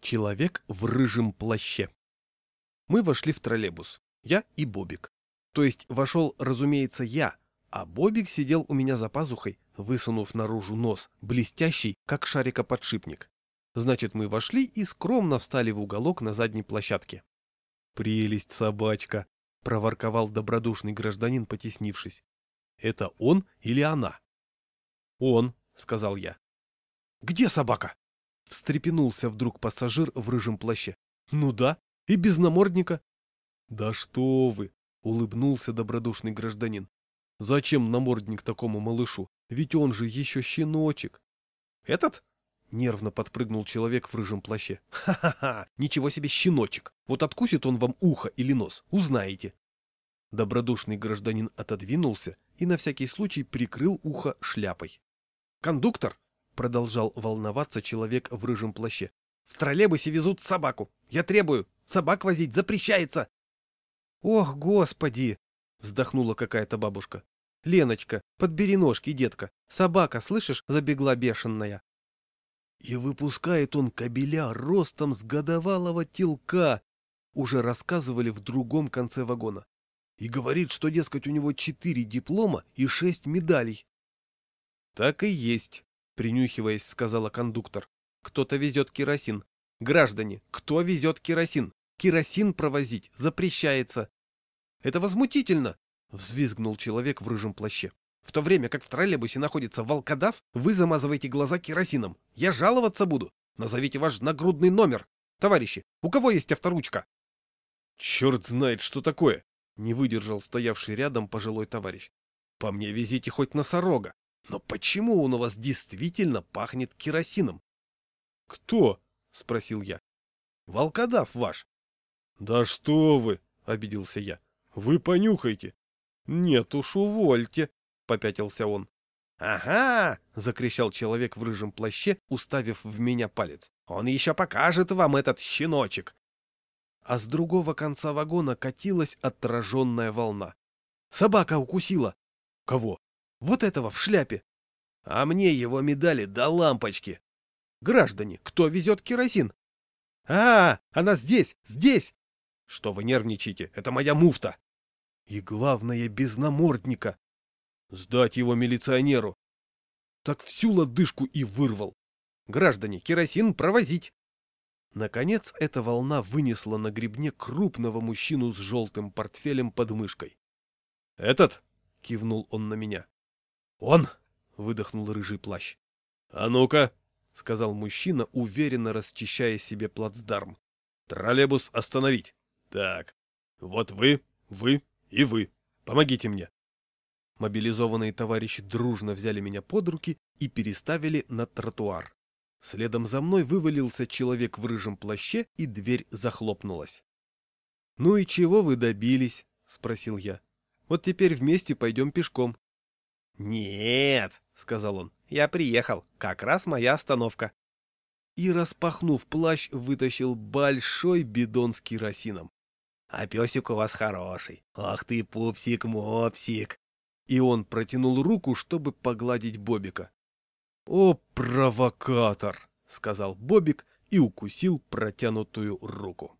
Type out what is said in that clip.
Человек в рыжем плаще. Мы вошли в троллейбус. Я и Бобик. То есть вошел, разумеется, я, а Бобик сидел у меня за пазухой, высунув наружу нос, блестящий, как шарикоподшипник. Значит, мы вошли и скромно встали в уголок на задней площадке. «Прелесть, собачка!» — проворковал добродушный гражданин, потеснившись. «Это он или она?» «Он», — сказал я. «Где собака?» — встрепенулся вдруг пассажир в рыжем плаще. «Ну да, и без намордника». «Да что вы!» — улыбнулся добродушный гражданин. «Зачем намордник такому малышу? Ведь он же еще щеночек». «Этот?» — нервно подпрыгнул человек в рыжем плаще. «Ха-ха-ха! Ничего себе щеночек! Вот откусит он вам ухо или нос, узнаете!» Добродушный гражданин отодвинулся и на всякий случай прикрыл ухо шляпой. «Кондуктор!» — продолжал волноваться человек в рыжем плаще. «В троллейбусе везут собаку! Я требую! Собак возить запрещается!» «Ох, господи!» — вздохнула какая-то бабушка. «Леночка, подбери ножки, детка! Собака, слышишь, забегла бешеная!» И выпускает он кобеля ростом с годовалого телка, уже рассказывали в другом конце вагона. И говорит, что, дескать, у него четыре диплома и шесть медалей. Так и есть, принюхиваясь, сказала кондуктор. Кто-то везет керосин. Граждане, кто везет керосин? Керосин провозить запрещается. Это возмутительно, взвизгнул человек в рыжем плаще. В то время как в троллейбусе находится волкодав, вы замазываете глаза керосином. Я жаловаться буду. Назовите ваш нагрудный номер. Товарищи, у кого есть авторучка? Черт знает, что такое, не выдержал стоявший рядом пожилой товарищ. По мне везите хоть носорога. Но почему он у вас действительно пахнет керосином? Кто? спросил я. Волкодав ваш. Да что вы, обиделся я. Вы понюхайте. Нет уж, увольте, попятился он. «Ага!» — закричал человек в рыжем плаще, уставив в меня палец. «Он еще покажет вам этот щеночек!» А с другого конца вагона катилась отраженная волна. «Собака укусила!» «Кого?» «Вот этого в шляпе!» «А мне его медали до лампочки!» «Граждане, кто везет керосин?» «А, она здесь, здесь!» «Что вы нервничаете? Это моя муфта!» «И главное, без намордника!» Сдать его милиционеру. Так всю лодыжку и вырвал. Граждане, керосин провозить. Наконец эта волна вынесла на гребне крупного мужчину с желтым портфелем под мышкой. «Этот?» — кивнул он на меня. «Он!» — выдохнул рыжий плащ. «А ну-ка!» — сказал мужчина, уверенно расчищая себе плацдарм. «Троллейбус остановить! Так, вот вы, вы и вы. Помогите мне!» Мобилизованные товарищи дружно взяли меня под руки и переставили на тротуар. Следом за мной вывалился человек в рыжем плаще, и дверь захлопнулась. — Ну и чего вы добились? — спросил я. — Вот теперь вместе пойдем пешком. — Нет, — сказал он, — я приехал, как раз моя остановка. И, распахнув плащ, вытащил большой бидон с керосином. — А песик у вас хороший. Ах ты, пупсик-мопсик. И он протянул руку, чтобы погладить Бобика. «О, провокатор!» — сказал Бобик и укусил протянутую руку.